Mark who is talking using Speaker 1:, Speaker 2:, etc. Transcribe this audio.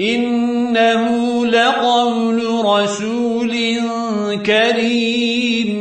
Speaker 1: إنه لقول رسول كريم.